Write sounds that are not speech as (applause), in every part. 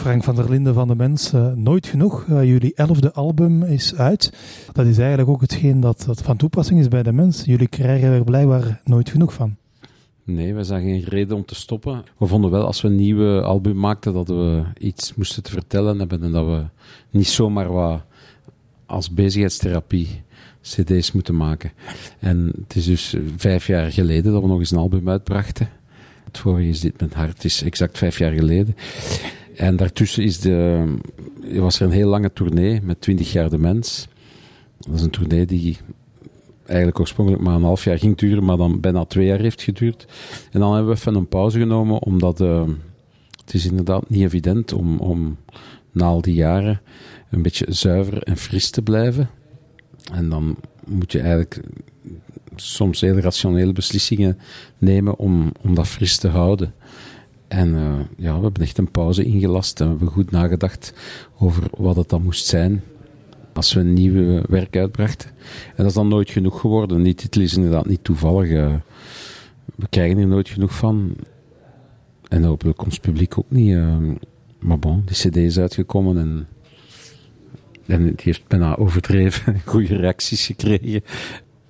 Frank van der Linden van de Mens, uh, Nooit Genoeg, uh, jullie elfde album is uit. Dat is eigenlijk ook hetgeen dat, dat van toepassing is bij de mens. Jullie krijgen er blijkbaar nooit genoeg van. Nee, we zagen geen reden om te stoppen. We vonden wel als we een nieuwe album maakten dat we iets moesten te vertellen hebben en dat we niet zomaar wat als bezigheidstherapie cd's moeten maken. En het is dus vijf jaar geleden dat we nog eens een album uitbrachten. Het vorige is Dit Met Hart, is exact vijf jaar geleden. En daartussen is de, was er een heel lange tournee met 20 jaar de mens. Dat is een tournee die eigenlijk oorspronkelijk maar een half jaar ging duren, maar dan bijna twee jaar heeft geduurd. En dan hebben we even een pauze genomen, omdat uh, het is inderdaad niet evident om, om na al die jaren een beetje zuiver en fris te blijven. En dan moet je eigenlijk soms heel rationele beslissingen nemen om, om dat fris te houden. En uh, ja, we hebben echt een pauze ingelast en we hebben goed nagedacht over wat het dan moest zijn als we een nieuw werk uitbrachten. En dat is dan nooit genoeg geworden. Die titel is inderdaad niet toevallig. Uh, we krijgen er nooit genoeg van. En hopelijk ons publiek ook niet. Uh, maar bon, die cd is uitgekomen en, en die heeft bijna overdreven (laughs) goede reacties gekregen.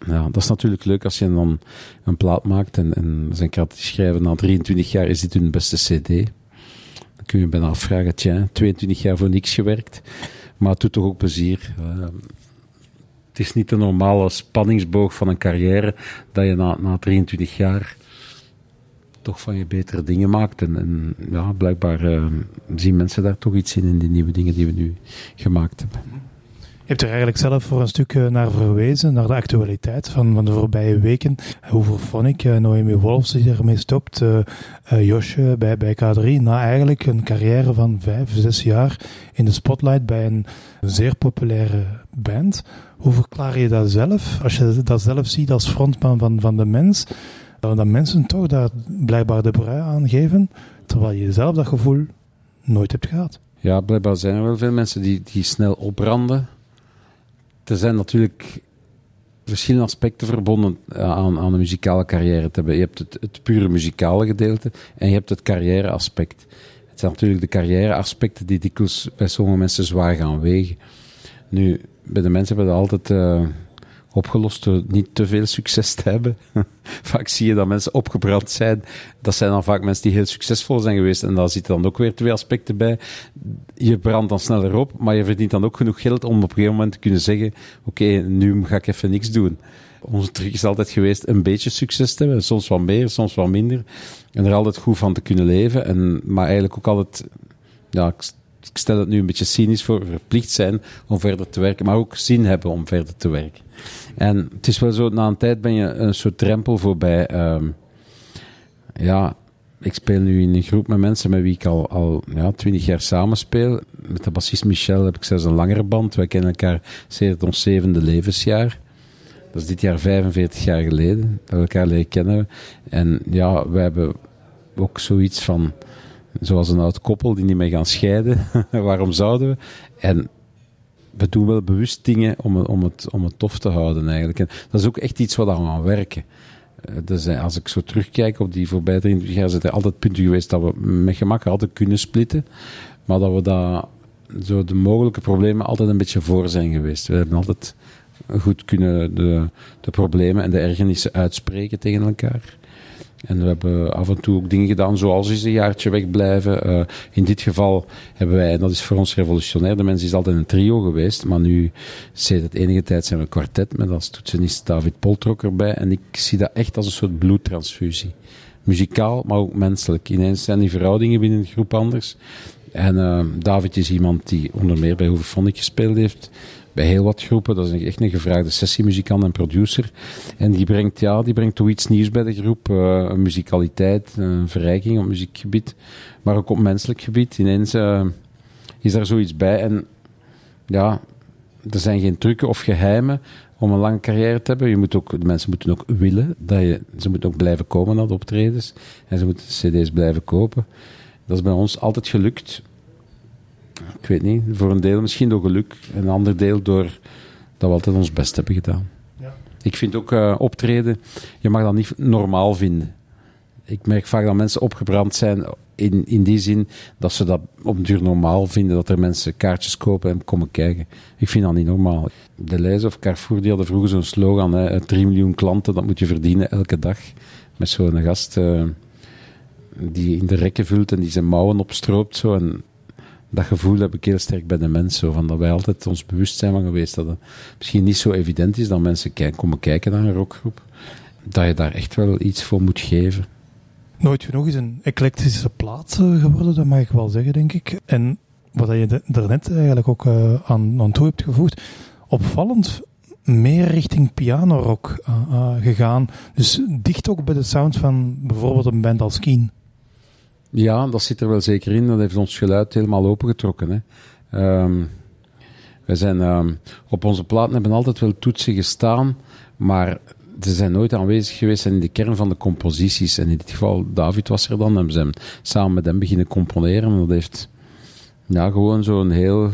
Ja, dat is natuurlijk leuk als je dan een plaat maakt en, en zijn kritisch schrijven na 23 jaar is dit hun beste cd. Dan kun je bijna afvragen, tja, 22 jaar voor niks gewerkt. Maar het doet toch ook plezier. Het is niet de normale spanningsboog van een carrière dat je na, na 23 jaar toch van je betere dingen maakt. En, ja, blijkbaar uh, zien mensen daar toch iets in, in die nieuwe dingen die we nu gemaakt hebben. Hebt er eigenlijk zelf voor een stuk naar verwezen, naar de actualiteit van, van de voorbije weken. Vond ik uh, Noemi Wolfs die ermee stopt, uh, Josje bij, bij K3, na eigenlijk een carrière van vijf, zes jaar in de spotlight bij een zeer populaire band. Hoe verklaar je dat zelf, als je dat zelf ziet als frontman van, van de mens, dat mensen toch daar blijkbaar de brui aan geven, terwijl je zelf dat gevoel nooit hebt gehad? Ja, blijkbaar zijn er wel veel mensen die, die snel opbranden er zijn natuurlijk verschillende aspecten verbonden aan, aan een muzikale carrière te hebben. Je hebt het, het pure muzikale gedeelte en je hebt het carrière-aspect. Het zijn natuurlijk de carrière-aspecten die dikwijls bij sommige mensen zwaar gaan wegen. Nu, bij de mensen hebben we altijd uh, opgelost door niet te veel succes te hebben. (laughs) vaak zie je dat mensen opgebrand zijn. Dat zijn dan vaak mensen die heel succesvol zijn geweest. En daar zitten dan ook weer twee aspecten bij. Je brandt dan sneller op, maar je verdient dan ook genoeg geld om op een gegeven moment te kunnen zeggen: Oké, nu ga ik even niks doen. Onze truc is altijd geweest een beetje succes te hebben. Soms wat meer, soms wat minder. En er altijd goed van te kunnen leven. En, maar eigenlijk ook altijd, ja, ik stel het nu een beetje cynisch voor, verplicht zijn om verder te werken, maar ook zin hebben om verder te werken. En het is wel zo, na een tijd ben je een soort drempel voorbij. Um, ja, ik speel nu in een groep met mensen met wie ik al, al ja, twintig jaar samenspeel. Met de bassist Michel heb ik zelfs een langere band. Wij kennen elkaar sinds ons zevende levensjaar. Dat is dit jaar 45 jaar geleden dat we elkaar leren kennen. En ja, we hebben ook zoiets van, zoals een oud koppel die niet meer gaan scheiden. (laughs) Waarom zouden we? En we doen wel bewust dingen om, om, het, om het tof te houden eigenlijk. En dat is ook echt iets wat we aan werken. Dus als ik zo terugkijk op die voorbije 23 jaar, zijn er altijd punten geweest dat we met gemak hadden kunnen splitten. Maar dat we daar zo de mogelijke problemen altijd een beetje voor zijn geweest. We hebben altijd goed kunnen de, de problemen en de ergernissen uitspreken tegen elkaar. En we hebben af en toe ook dingen gedaan, zoals eens een jaartje wegblijven. Uh, in dit geval hebben wij, en dat is voor ons revolutionair, de mens is altijd een trio geweest, maar nu, sinds het enige tijd zijn we een kwartet met als toetsenist David Poltrok erbij. En ik zie dat echt als een soort bloedtransfusie. Muzikaal, maar ook menselijk. Ineens zijn die verhoudingen binnen de groep anders. En uh, David is iemand die onder meer bij Hoevefonic gespeeld heeft bij heel wat groepen. Dat is echt een gevraagde sessiemuzikant en producer. En die brengt, ja, die brengt toch iets nieuws bij de groep. Uh, een muzikaliteit, een verrijking op muziekgebied, maar ook op menselijk gebied. Ineens uh, is daar zoiets bij. En ja, er zijn geen trucken of geheimen om een lange carrière te hebben. Je moet ook, de mensen moeten ook willen. Dat je, ze moeten ook blijven komen naar de optredens. En ze moeten cd's blijven kopen. Dat is bij ons altijd gelukt ik weet niet, voor een deel misschien door geluk. En een ander deel door dat we altijd ons best hebben gedaan. Ja. Ik vind ook uh, optreden, je mag dat niet normaal vinden. Ik merk vaak dat mensen opgebrand zijn in, in die zin dat ze dat op een duur normaal vinden, dat er mensen kaartjes kopen en komen kijken. Ik vind dat niet normaal. De Leijs of Carrefour die hadden vroeger zo'n slogan, hè, 3 miljoen klanten, dat moet je verdienen elke dag. Met zo'n gast uh, die in de rekken vult en die zijn mouwen opstroopt. Zo, en dat gevoel heb ik heel sterk bij de mensen. Van dat wij altijd ons bewust zijn van geweest dat het misschien niet zo evident is dat mensen komen kijken naar een rockgroep. Dat je daar echt wel iets voor moet geven. Nooit genoeg is een eclectische plaats eh, geworden, dat mag ik wel zeggen, denk ik. En wat je daarnet eigenlijk ook uh, aan, aan toe hebt gevoegd, opvallend meer richting pianorock uh, gegaan. Dus dicht ook bij de sound van bijvoorbeeld een band als Keen. Ja, dat zit er wel zeker in. Dat heeft ons geluid helemaal opengetrokken. Hè. Um, wij zijn um, op onze platen hebben altijd wel toetsen gestaan, maar ze zijn nooit aanwezig geweest in de kern van de composities. En in dit geval, David was er dan en we zijn samen met hem beginnen componeren. En dat heeft ja, gewoon zo'n heel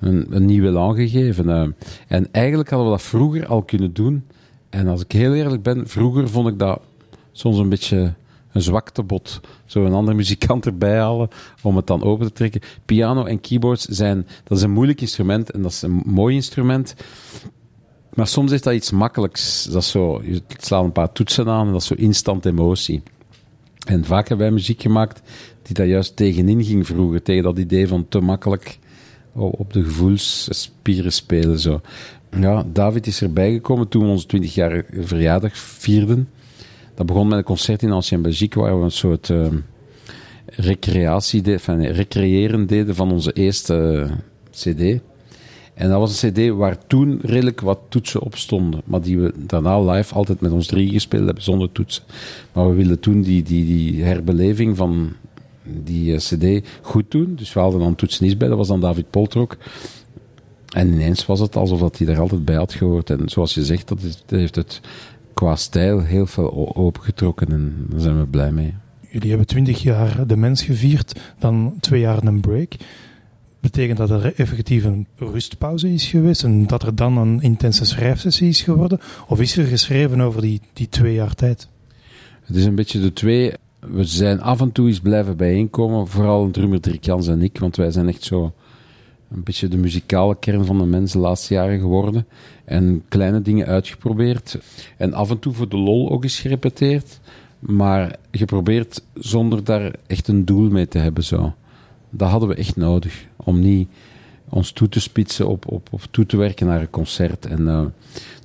een, een nieuwe laan gegeven. Uh, en eigenlijk hadden we dat vroeger al kunnen doen. En als ik heel eerlijk ben, vroeger vond ik dat soms een beetje een zwaktebod. Zo een andere muzikant erbij halen om het dan open te trekken. Piano en keyboards zijn, dat is een moeilijk instrument en dat is een mooi instrument. Maar soms is dat iets makkelijks. Dat is zo, je slaat een paar toetsen aan en dat is zo instant emotie. En vaak hebben wij muziek gemaakt die daar juist tegenin ging vroeger. Tegen dat idee van te makkelijk op de gevoelsspieren spelen. Zo. Ja, David is erbij gekomen toen we onze 20 jaar verjaardag vierden. Dat begon met een concert in Ancien Belgique, waar we een soort uh, recreatie de, recreëren deden van onze eerste uh, CD. En dat was een CD waar toen redelijk wat toetsen op stonden, maar die we daarna live altijd met ons drie gespeeld hebben zonder toetsen. Maar we wilden toen die, die, die herbeleving van die uh, CD goed doen, dus we hadden dan toetsenist bij, dat was dan David Poltrok. En ineens was het alsof hij er altijd bij had gehoord. En zoals je zegt, dat, dat heeft het qua stijl heel veel opengetrokken en daar zijn we blij mee. Jullie hebben twintig jaar de mens gevierd, dan twee jaar een break. Betekent dat er effectief een rustpauze is geweest en dat er dan een intense schrijfsessie is geworden? Of is er geschreven over die, die twee jaar tijd? Het is een beetje de twee. We zijn af en toe eens blijven bijeenkomen, vooral drummer Dirk Jans en ik, want wij zijn echt zo een beetje de muzikale kern van de mensen de laatste jaren geworden. En kleine dingen uitgeprobeerd. En af en toe voor de lol ook eens gerepeteerd. Maar geprobeerd zonder daar echt een doel mee te hebben. Zo. Dat hadden we echt nodig. Om niet ons toe te spitsen op, op, op toe te werken naar een concert. En uh,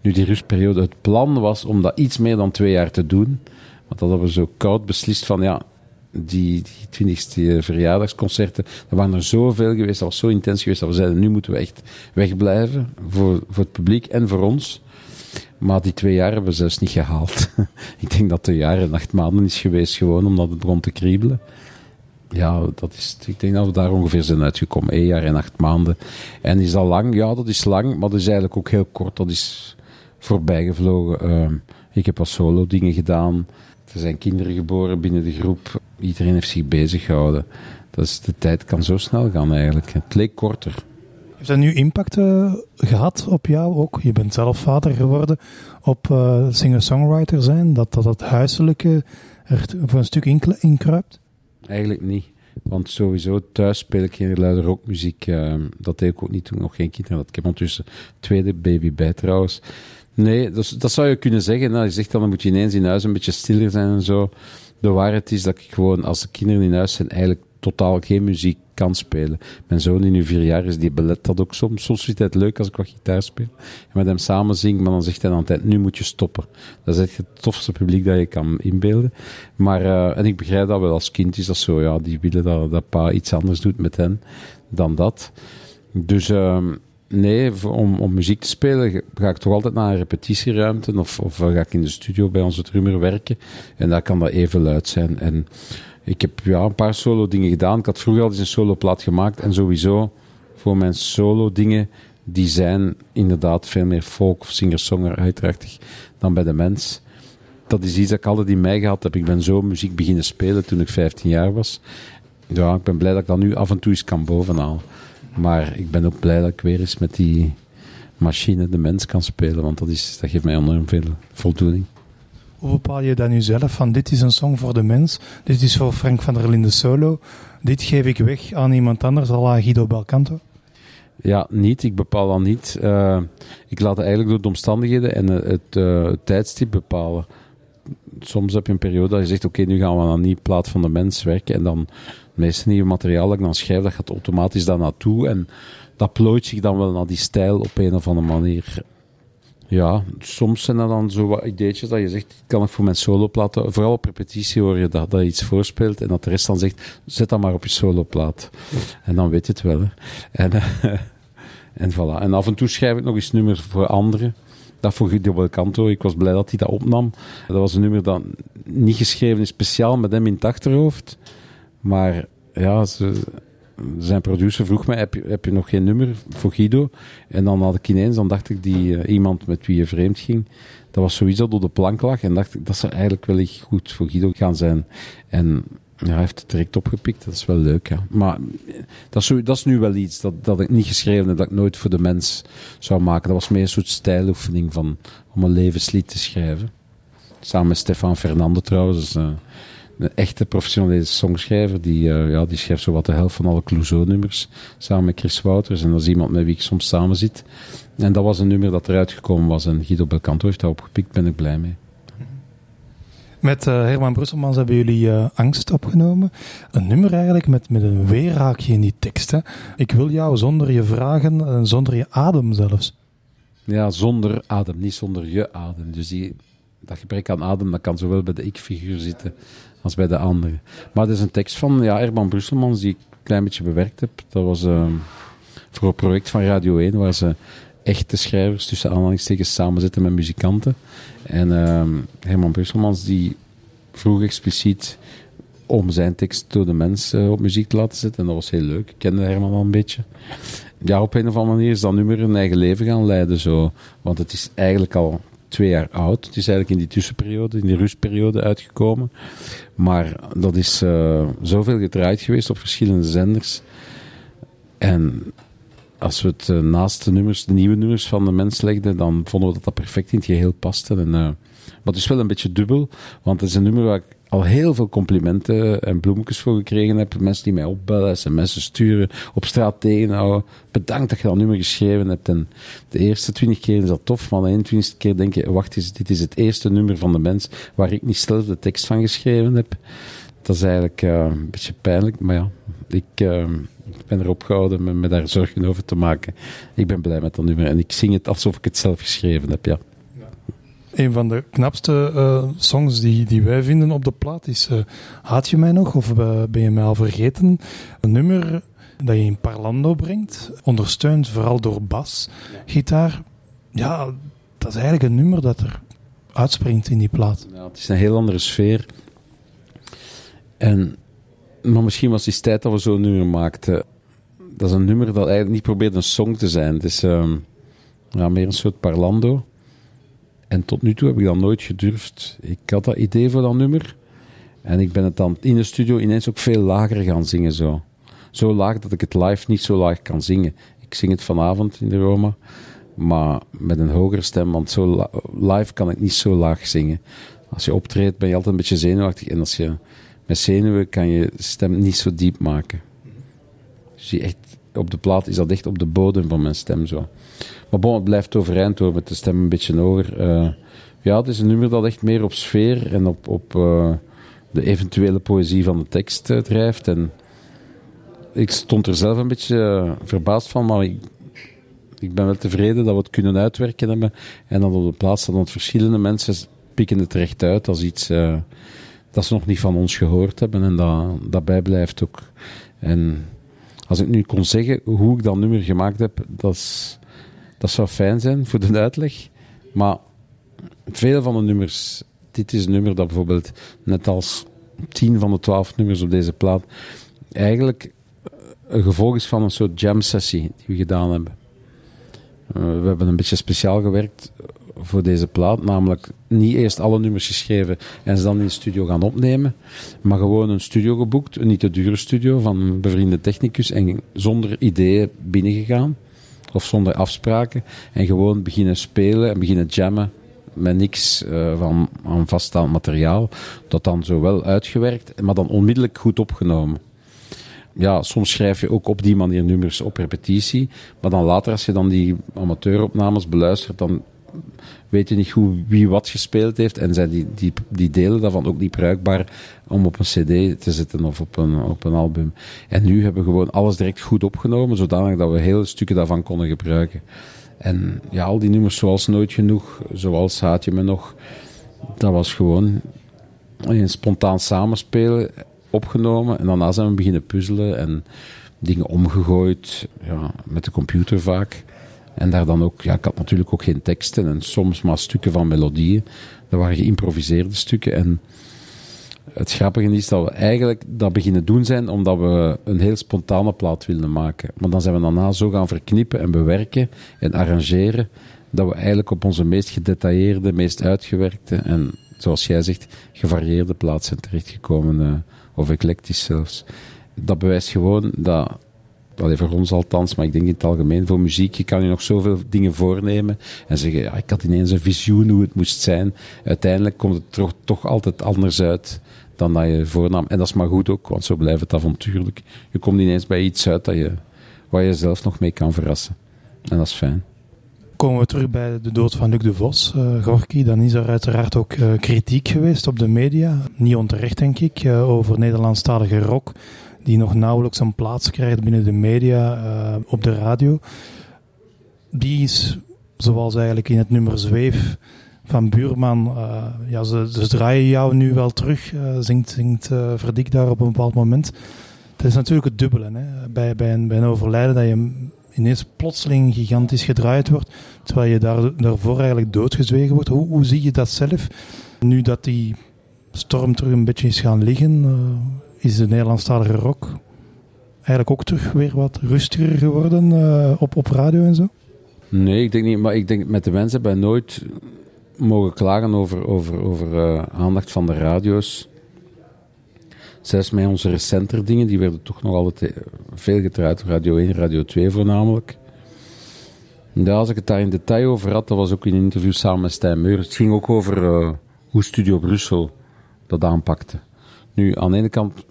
nu die rustperiode, het plan was om dat iets meer dan twee jaar te doen. Want dat hadden we zo koud beslist van ja, die, die 20e verjaardagsconcerten, er waren er zoveel geweest, dat was zo intens geweest, dat we zeiden, nu moeten we echt wegblijven voor, voor het publiek en voor ons. Maar die twee jaar hebben we zelfs niet gehaald. (laughs) ik denk dat de jaren en acht maanden is geweest, gewoon omdat het begon te kriebelen. Ja, dat is, ik denk dat we daar ongeveer zijn uitgekomen. Een jaar en acht maanden. En is dat lang? Ja, dat is lang, maar dat is eigenlijk ook heel kort. Dat is voorbijgevlogen. Uh, ik heb als solo dingen gedaan. Er zijn kinderen geboren binnen de groep. Iedereen heeft zich bezig gehouden. Dus de tijd kan zo snel gaan eigenlijk. Het leek korter. Heeft dat nu impact uh, gehad op jou ook? Je bent zelf vader geworden op uh, singer-songwriter zijn? Dat, dat het huiselijke er voor een stuk inkruipt? Eigenlijk niet. Want sowieso thuis speel ik geen luide rockmuziek. Uh, dat deed ik ook niet toen ik nog geen kinderen had. Ik heb ondertussen tweede baby bij trouwens. Nee, dat, dat zou je kunnen zeggen. Nou, je zegt dan, dan moet je ineens in huis een beetje stiller zijn en zo. De waarheid is dat ik gewoon, als de kinderen in huis zijn, eigenlijk totaal geen muziek kan spelen. Mijn zoon, die nu vier jaar is, die belet dat ook soms. Soms vindt hij het leuk als ik wat gitaar speel. En met hem samen zing, maar dan zegt hij dan altijd, nu moet je stoppen. Dat is echt het tofste publiek dat je kan inbeelden. Maar, uh, en ik begrijp dat wel als kind is dat zo, ja, die willen dat, dat pa iets anders doet met hen dan dat. Dus, uh, Nee, om, om muziek te spelen ga ik toch altijd naar een repetitieruimte of, of ga ik in de studio bij onze drummer werken. En daar kan dat even luid zijn. En ik heb ja, een paar solo dingen gedaan. Ik had vroeger al eens een solo plaat gemaakt en sowieso voor mijn solo dingen, die zijn inderdaad veel meer folk of singer-songwriterachtig dan bij de mens. Dat is iets dat ik altijd in mij gehad heb. Ik ben zo muziek beginnen spelen toen ik 15 jaar was. Ja, ik ben blij dat ik dat nu af en toe eens kan bovenhalen. Maar ik ben ook blij dat ik weer eens met die machine de mens kan spelen, want dat, is, dat geeft mij enorm veel voldoening. Hoe bepaal je dat nu zelf? Van dit is een song voor de mens, dit is voor Frank van der Linden solo, dit geef ik weg aan iemand anders, à la Guido Belcanto? Ja, niet. Ik bepaal dan niet. Uh, ik laat het eigenlijk door de omstandigheden en het, uh, het tijdstip bepalen. Soms heb je een periode dat je zegt, oké, okay, nu gaan we aan die plaat van de mens werken en dan meeste nieuwe materiaal dat ik dan schrijf, dat gaat automatisch daar naartoe en dat plooit zich dan wel naar die stijl op een of andere manier. Ja, soms zijn er dan zo wat ideetjes dat je zegt, kan ik voor mijn soloplaat, vooral op repetitie hoor je dat, dat je iets voorspeelt en dat de rest dan zegt, zet dat maar op je soloplaat. En dan weet je het wel. Hè. En, (laughs) en voilà. En af en toe schrijf ik nog eens nummers voor anderen. Dat voor Guido Belcanto. Ik was blij dat hij dat opnam. Dat was een nummer dat niet geschreven is speciaal met hem in het achterhoofd. Maar ja, zijn producer vroeg mij, heb je, heb je nog geen nummer voor Guido? En dan had ik ineens, dan dacht ik, die uh, iemand met wie je vreemd ging, dat was sowieso door de plank lag. En dacht ik, dat zou eigenlijk wel goed voor Guido gaan zijn. En ja, hij heeft het direct opgepikt, dat is wel leuk. Ja. Maar dat is, dat is nu wel iets dat, dat ik niet geschreven heb, dat ik nooit voor de mens zou maken. Dat was meer een soort stijloefening van, om een levenslied te schrijven. Samen met Stefan Fernando trouwens. Uh, een echte professionele songschrijver. Die, uh, ja, die schrijft zo wat de helft van alle Clouseau-nummers. Samen met Chris Wouters. En dat is iemand met wie ik soms samen zit. En dat was een nummer dat eruit gekomen was. En Guido Belcanto heeft dat opgepikt. Ben ik blij mee. Met uh, Herman Brusselmans hebben jullie uh, Angst opgenomen. Een nummer eigenlijk met, met een weerraakje in die tekst. Hè? Ik wil jou zonder je vragen, en zonder je adem zelfs. Ja, zonder adem, niet zonder je adem. Dus die, dat gebrek aan adem, dat kan zowel bij de ik-figuur zitten als bij de andere. Maar het is een tekst van ja, Herman Brusselmans die ik een klein beetje bewerkt heb. Dat was uh, voor een project van Radio 1, waar ze echte schrijvers tussen aanhalingstekens samenzetten met muzikanten. En uh, Herman Brusselmans die vroeg expliciet om zijn tekst door de mensen op muziek te laten zetten. En dat was heel leuk. Ik kende Herman al een beetje. Ja, op een of andere manier is dat nummer een eigen leven gaan leiden. Zo. Want het is eigenlijk al twee jaar oud. Het is eigenlijk in die tussenperiode, in die rustperiode uitgekomen. Maar dat is uh, zoveel gedraaid geweest op verschillende zenders. En als we het uh, naast de nummers, de nieuwe nummers van de mens legden, dan vonden we dat dat perfect in het geheel paste. En, uh, maar het is wel een beetje dubbel, want het is een nummer waar ik al heel veel complimenten en bloemetjes voor gekregen heb. Mensen die mij opbellen, sms'en sturen, op straat tegenhouden. Bedankt dat je dat nummer geschreven hebt. En de eerste twintig keer is dat tof, maar de 21ste keer denk je, wacht eens, dit is het eerste nummer van de mens waar ik niet zelf de tekst van geschreven heb. Dat is eigenlijk uh, een beetje pijnlijk, maar ja, ik, uh, ik ben erop gehouden met me daar zorgen over te maken. Ik ben blij met dat nummer en ik zing het alsof ik het zelf geschreven heb, ja. Een van de knapste uh, songs die, die wij vinden op de plaat is uh, Haat je mij nog of uh, ben je mij al vergeten? Een nummer dat je in parlando brengt, ondersteund vooral door bas, gitaar. Ja, dat is eigenlijk een nummer dat er uitspringt in die plaat. Ja, het is een heel andere sfeer. En, maar misschien was het tijd dat we zo'n nummer maakten. Dat is een nummer dat eigenlijk niet probeert een song te zijn. Het is um, ja, meer een soort parlando. En tot nu toe heb ik dat nooit gedurfd. Ik had dat idee voor dat nummer. En ik ben het dan in de studio ineens ook veel lager gaan zingen. Zo, zo laag dat ik het live niet zo laag kan zingen. Ik zing het vanavond in de Roma. Maar met een hogere stem, want zo live kan ik niet zo laag zingen. Als je optreedt ben je altijd een beetje zenuwachtig. En als je met zenuwen kan je stem niet zo diep maken. Dus je echt, op de plaat is dat echt op de bodem van mijn stem zo. Maar bon, het blijft overeind hoor, met de stem een beetje hoger. Uh, ja, het is een nummer dat echt meer op sfeer en op, op uh, de eventuele poëzie van de tekst uh, drijft. En ik stond er zelf een beetje verbaasd van, maar ik, ik, ben wel tevreden dat we het kunnen uitwerken hebben. En dat op de plaats staan, want verschillende mensen pikken het recht uit als iets dat ze nog niet van ons gehoord hebben. En dat, dat bijblijft ook. En als ik nu kon zeggen hoe ik dat nummer gemaakt heb, dat dat zou fijn zijn voor de uitleg. Maar veel van de nummers, dit is een nummer dat bijvoorbeeld, net als tien van de twaalf nummers op deze plaat, eigenlijk een gevolg is van een soort jam sessie die we gedaan hebben. Uh, we hebben een beetje speciaal gewerkt voor deze plaat, namelijk niet eerst alle nummers geschreven en ze dan in de studio gaan opnemen, maar gewoon een studio geboekt, een niet te dure studio van een bevriende technicus en zonder ideeën binnengegaan of zonder afspraken. En gewoon beginnen spelen en beginnen jammen met niks uh, van aan vaststaand materiaal. Dat dan zo wel uitgewerkt, maar dan onmiddellijk goed opgenomen. Ja, soms schrijf je ook op die manier nummers op repetitie. Maar dan later, als je dan die amateuropnames beluistert, dan weet je niet goed wie wat gespeeld heeft. En zijn die, die, die delen daarvan ook niet bruikbaar om op een cd te zetten of op een, op een album. En nu hebben we gewoon alles direct goed opgenomen, zodanig dat we hele stukken daarvan konden gebruiken. En ja, al die nummers zoals Nooit Genoeg, zoals Haat je me nog, dat was gewoon een spontaan samenspelen opgenomen. En daarna zijn we beginnen puzzelen en dingen omgegooid, ja, met de computer vaak. En daar dan ook, ja, ik had natuurlijk ook geen teksten en soms maar stukken van melodieën. Dat waren geïmproviseerde stukken. En het grappige is dat we eigenlijk dat beginnen doen zijn omdat we een heel spontane plaat wilden maken. Maar dan zijn we daarna zo gaan verknippen en bewerken en arrangeren dat we eigenlijk op onze meest gedetailleerde, meest uitgewerkte en, zoals jij zegt, gevarieerde plaat zijn terechtgekomen. Uh, of eclectisch zelfs. Dat bewijst gewoon dat Allee, voor ons althans, maar ik denk in het algemeen voor muziek. Je kan je nog zoveel dingen voornemen en zeggen, ja, ik had ineens een visioen hoe het moest zijn. Uiteindelijk komt het toch, toch altijd anders uit dan dat je voornam. En dat is maar goed ook, want zo blijft het avontuurlijk. Je komt ineens bij iets uit dat je, waar je zelf nog mee kan verrassen. En dat is fijn. Komen we terug bij de dood van Luc de Vos, uh, Gorky, dan is er uiteraard ook uh, kritiek geweest op de media. Niet onterecht, denk ik, uh, over Nederlandstalige rock die nog nauwelijks een plaats krijgt binnen de media, uh, op de radio. Die is, zoals eigenlijk in het nummer Zweef van Buurman, uh, ja, ze, draaien jou nu wel terug, uh, zingt, zingt Verdik daar op een bepaald moment. Dat is natuurlijk het dubbele. Hè? Bij, bij, een, bij overlijden dat je ineens plotseling gigantisch gedraaid wordt, terwijl je daar, daarvoor eigenlijk doodgezwegen wordt. Hoe, hoe zie je dat zelf? Nu dat die storm terug een beetje is gaan liggen, is de Nederlandstalige rock eigenlijk ook terug weer wat rustiger geworden uh, op, op radio en zo? Nee, ik denk niet. Maar ik denk met de mensen bij nooit mogen klagen over, over, over uh, aandacht van de radio's. Zelfs met onze recenter dingen, die werden toch nog altijd eh, veel gedraaid. Radio 1, Radio 2 voornamelijk. Ja, als ik het daar in detail over had, dat was ook in een interview samen met Stijn Meur. Het ging ook over hoe Studio Brussel dat aanpakte. Nu, aan de ene kant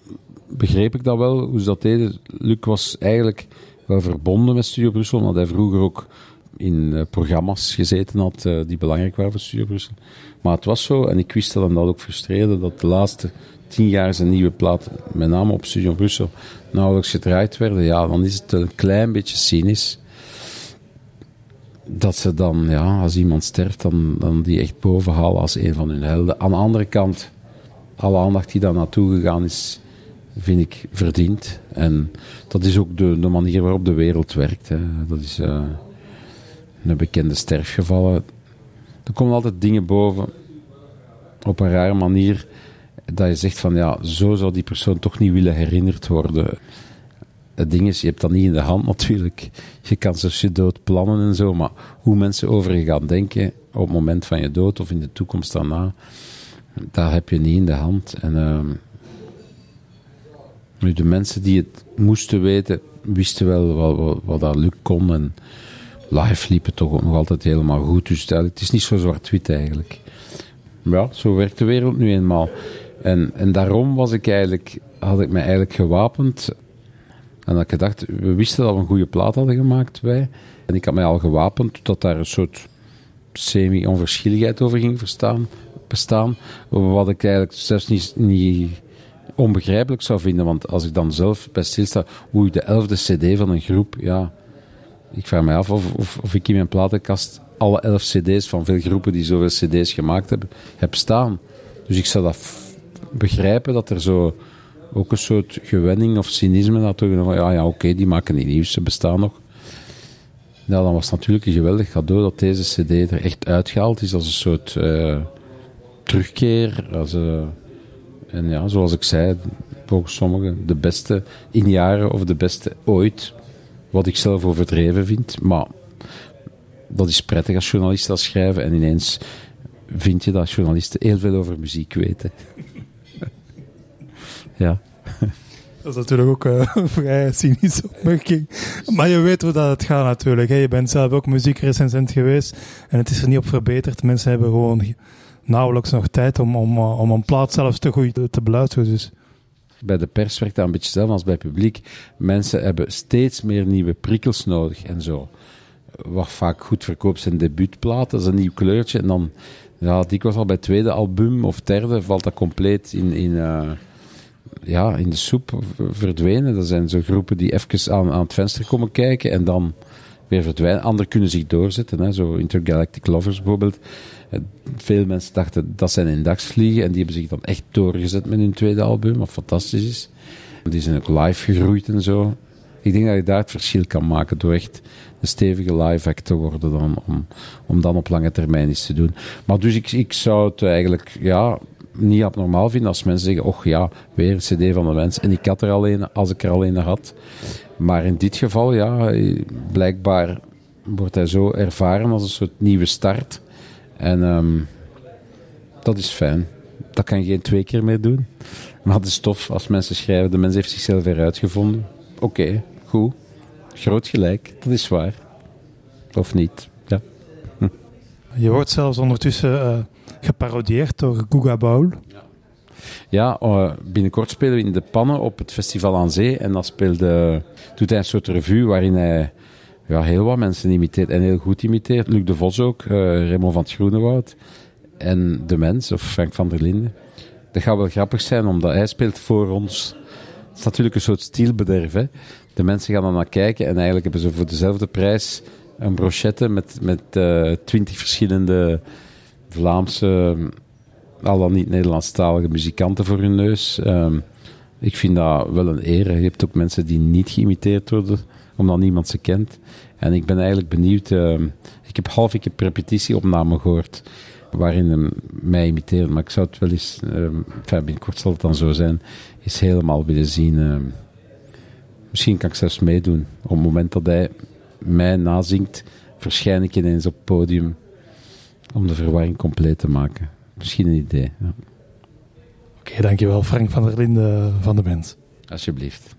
begreep ik dat wel, hoe ze dat deden. Luc was eigenlijk wel verbonden met Studio Brussel, omdat hij vroeger ook in uh, programma's gezeten had uh, die belangrijk waren voor Studio Brussel. Maar het was zo, en ik wist dat hem dat ook frustreerde, dat de laatste tien jaar zijn nieuwe plaat, met name op Studio Brussel, nauwelijks gedraaid werden. Ja, dan is het een klein beetje cynisch. Dat ze dan, ja, als iemand sterft, dan, dan die echt bovenhalen als een van hun helden. Aan de andere kant alle aandacht die daar naartoe gegaan is, vind ik verdiend. En dat is ook de, de manier waarop de wereld werkt. Hè. Dat is uh, een bekende sterfgevallen. Er komen altijd dingen boven op een rare manier dat je zegt van ja, zo zou die persoon toch niet willen herinnerd worden. Het ding is, je hebt dat niet in de hand natuurlijk. Je kan zelfs je dood plannen en zo, maar hoe mensen over je gaan denken op het moment van je dood of in de toekomst daarna, dat heb je niet in de hand. En uh, nu, de mensen die het moesten weten, wisten wel wat, wat, wat dat lukt kon. En live liep het toch nog altijd helemaal goed. Dus het is niet zo zwart-wit eigenlijk. Ja, zo werkt de wereld nu eenmaal. En, en daarom was ik eigenlijk, had ik mij eigenlijk gewapend. En dat ik gedacht, we wisten dat we een goede plaat hadden gemaakt, wij. En ik had mij al gewapend dat daar een soort semi-onverschilligheid over ging verstaan bestaan. Wat ik eigenlijk zelfs niet, niet onbegrijpelijk zou vinden. Want als ik dan zelf bij stilsta, hoe ik de elfde cd van een groep, ja, ik vraag me af of, ik in mijn platenkast alle elf cd's van veel groepen die zoveel cd's gemaakt hebben, heb staan. Dus ik zou dat begrijpen dat er zo ook een soort gewenning of cynisme natuurlijk van ja, ja oké, die maken niet nieuws, ze bestaan nog. Ja, dan was het natuurlijk een geweldig cadeau dat deze cd er echt uitgehaald is als een soort uh, terugkeer. Uh, en ja, zoals ik zei, volgens sommigen de beste in jaren of de beste ooit. Wat ik zelf overdreven vind. Maar dat is prettig als journalist dat schrijven. En ineens vind je dat journalisten heel veel over muziek weten. (laughs) ja. Dat is natuurlijk ook een (laughs) vrij cynische opmerking. Maar je weet hoe dat het gaat natuurlijk. Je bent zelf ook muziekrecensent geweest en het is er niet op verbeterd. Mensen hebben gewoon nauwelijks nog tijd om, om, om een plaat zelfs te goed te beluisteren. Dus. Bij de pers werkt dat een beetje hetzelfde als bij het publiek. Mensen hebben steeds meer nieuwe prikkels nodig en zo. Wat vaak goed verkoopt zijn debuutplaten, dat is een nieuw kleurtje. En dan, ja, was al bij het tweede album of derde, valt dat compleet in, in, uh, ja, in de soep verdwenen. Dat zijn zo groepen die even aan, aan het venster komen kijken en dan weer verdwijnen. Anderen kunnen zich doorzetten, hè, zo Intergalactic Lovers bijvoorbeeld. Eh, veel mensen dachten dat zijn indachsvliegen en die hebben zich dan echt doorgezet met hun tweede album, wat fantastisch is. Die zijn ook live gegroeid en zo. Ik denk dat je daar het verschil kan maken door echt een stevige live act te worden dan, om, om dan op lange termijn iets te doen. Maar dus ik, ik zou het eigenlijk, ja, niet abnormaal vinden als mensen zeggen, och ja, weer een cd van de mens. En ik had er alleen, als ik er alleen had. Maar in dit geval, ja, blijkbaar wordt hij zo ervaren als een soort nieuwe start. En um, dat is fijn. Dat kan je geen twee keer meer doen. Maar het is tof als mensen schrijven, de mens heeft zichzelf weer uitgevonden. Oké, goed. Groot gelijk, dat is waar. Of niet, ja. Hm. (laughs) Je wordt zelfs ondertussen uh, geparodieerd door Guga Baul. Ja, ja uh, binnenkort spelen we in De Pannen op het Festival aan Zee. En dan speelde, doet hij een soort revue waarin hij ja, heel wat mensen imiteert. En heel goed imiteert. Luc de Vos ook, uh, Raymond van het Groenewoud. En De Mens, of Frank van der Linden. Dat gaat wel grappig zijn, omdat hij speelt voor ons. Het is natuurlijk een soort stielbederf, hè. De mensen gaan dan naar kijken en eigenlijk hebben ze voor dezelfde prijs een brochette met, met uh, twintig verschillende Vlaamse, al dan niet Nederlandstalige muzikanten voor hun neus. Um, ik vind dat wel een eer. Je hebt ook mensen die niet geïmiteerd worden, omdat niemand ze kent. En ik ben eigenlijk benieuwd. Uh, ik heb half ik heb repetitieopnamen gehoord waarin hem mij imiteert, maar ik zou het wel eens, uh, enfin, binnenkort zal het dan zo zijn, eens helemaal willen zien. Misschien kan ik zelfs meedoen. Op het moment dat hij mij nazingt, verschijn ik ineens op het podium om de verwarring compleet te maken. Misschien een idee. Ja. Oké, okay, dankjewel Frank van der Linden van de Mens. Alsjeblieft.